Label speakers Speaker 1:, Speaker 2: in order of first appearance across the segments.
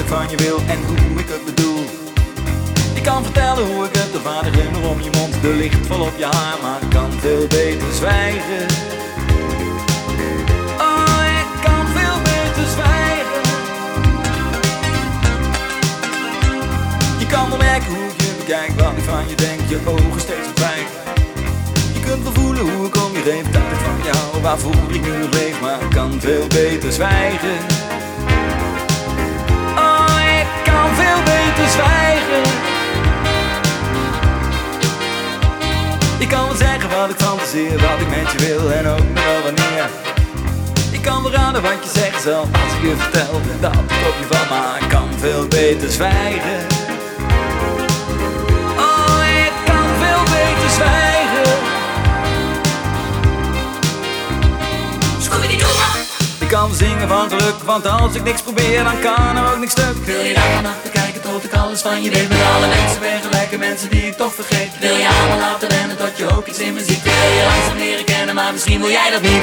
Speaker 1: van je wil en hoe ik het bedoel. Ik kan vertellen hoe ik het, de vader om je mond, de licht vol op je haar, maar ik kan veel beter zwijgen. Oh, ik kan veel beter zwijgen. Je kan wel merken hoe ik je bekijk, wat ik van je denk, je ogen steeds verdwijnen. Je kunt wel voelen hoe ik om je heen, dat ik van jou, waarvoor ik nu leef, maar ik kan veel beter zwijgen. Wat ik fantaseer, wat ik met je wil en ook nog wel wanneer. Ik kan wel raden wat je zegt zelf als ik je vertel dat ik op je val, maar ik kan veel beter zwijgen. Oh, ik kan veel beter zwijgen. Ik kan zingen van geluk, want als ik niks probeer, dan kan er ook niks stuk.
Speaker 2: Wil je daar vannacht kijken tot ik alles van je weet Met alle mensen vergelijken, mensen die ik toch vergeet Wil je allemaal laten rennen tot je in me ziet Wil je langzaam leren kennen, maar misschien wil jij dat niet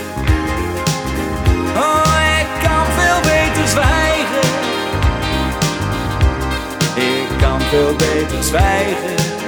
Speaker 1: Veel beter zwijgen.